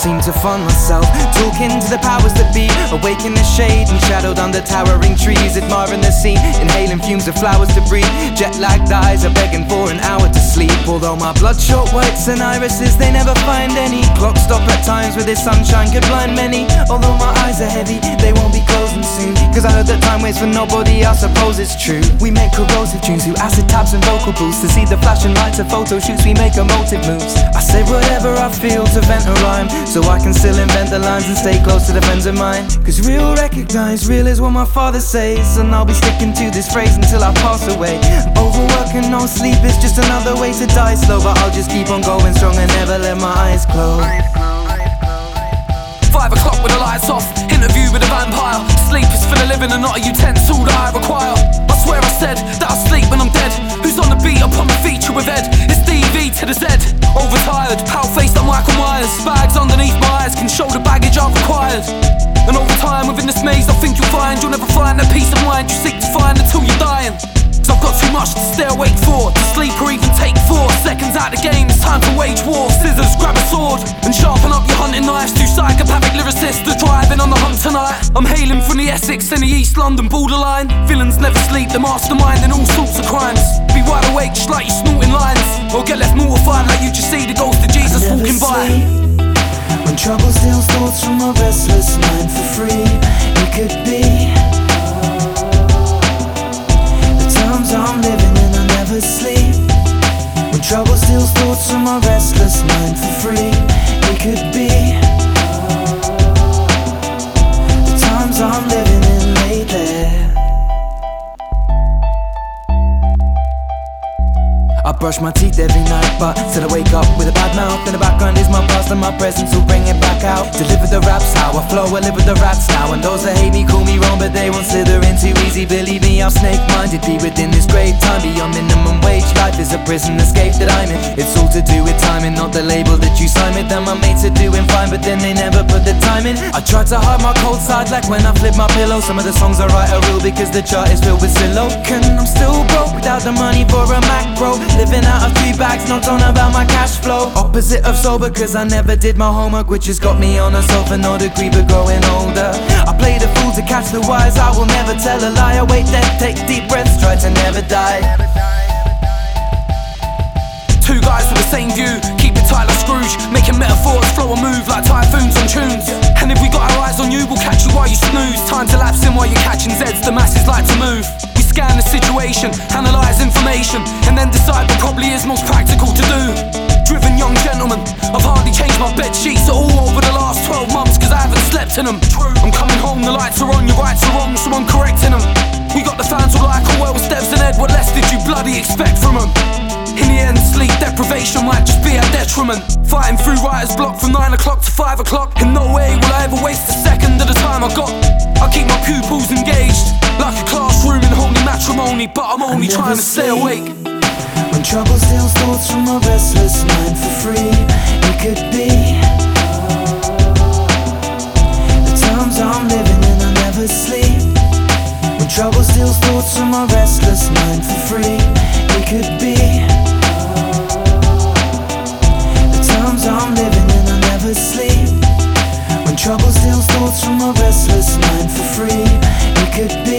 time to find myself. Talking to the powers that be, awake in the shade and shadowed under towering trees, admiring the scene, inhaling fumes of flowers to breathe. Jet lagged eyes are begging for an hour to sleep. Although my bloodshot whites and irises, they never find any. Clock stop at times where this sunshine could blind many. Although my eyes are heavy, they won't be closing soon. Cause I heard that time waits for nobody, I suppose it's true. We make corrosive tunes through acid taps and vocal boosts. To see the flashing lights of photo shoots, we make emotive moves. I say whatever I feel to vent a rhyme. So I can still invent the lines and stay close to the friends of mine. Cause real recognize, real is what my father says. And I'll be sticking to this phrase until I pass away. Overwork and no sleep is just another way to die slow. But I'll just keep on going strong and never let my eyes close. Five o'clock with the lights off, interview with a vampire. Sleep is for the living and not a utensil that I require. I swear I said that I sleep when I'm dead. Who's mind you seek to find until you're dying. Cause I've got too much to stay awake for, to sleep or even take four seconds out the game. It's time to wage war. Scissors, grab a sword, and sharpen up your hunting knives. Two psychopathic lyricists are driving on the hunt tonight. I'm hailing from the Essex and the East London borderline. Villains never sleep, the mastermind in all sorts of crimes. Be wide awake just like you snorting lines, or get left mortified like you just see the ghost of Jesus walking by. When trouble steals thoughts from a restless mind for free, it could be steals thoughts from brush my teeth every night, but still I wake up with a bad mouth. In the background is my past and my presence will bring it back out. Deliver the raps how I flow, I live with the rats now. And those that hate me call me wrong, but they won't slither in too easy. Believe me, I'm snake minded, be within this great time. Beyond minimum wage, life is a prison escape that I'm in. It's all to do with timing, not the label that you sign with. And my mates are doing fine, but then they never put the time in. I try to hide my cold side, like when I flip my pillow. Some of the songs I write are real because the chart is filled with silo. Can I'm still broke without the money for a macro. Living out of three bags, not on about my cash flow. Opposite of sober, cause I never did my homework, which has got me on a sofa, no degree, but growing older. I play the fool to catch the wise, I will never tell a lie. I wait death, take deep breaths, try to never die. Two guys with the same view, keep it tight like Scrooge, making metaphors flow and move like typhoons on tunes. And if we got our eyes on you, we'll catch you while you snooze. Time to lapse in while you're catching Zeds, the masses like to move. Scan the situation, analyze information, and then decide what probably is most practical to do. Driven young gentleman, I've hardly changed my bed sheets at all over the last 12 months, cause I haven't slept in them. I'm coming home, the lights are on, your rights are wrong, so I'm correcting them. We got the fans all like, oh well, Steps and Ed, what less did you bloody expect from them? In the end, sleep deprivation might just be a detriment. Fighting through writer's block from 9 o'clock to 5 o'clock. In no way will I ever waste a second of the time I got. Matrimony, but I'm only trying to stay awake. When trouble steals thoughts from my restless mind for free, it could be the times I'm living in. I never sleep. When trouble steals thoughts from a restless mind for free, it could be the times I'm living in. I never sleep. When trouble steals thoughts from a restless mind for free, it could be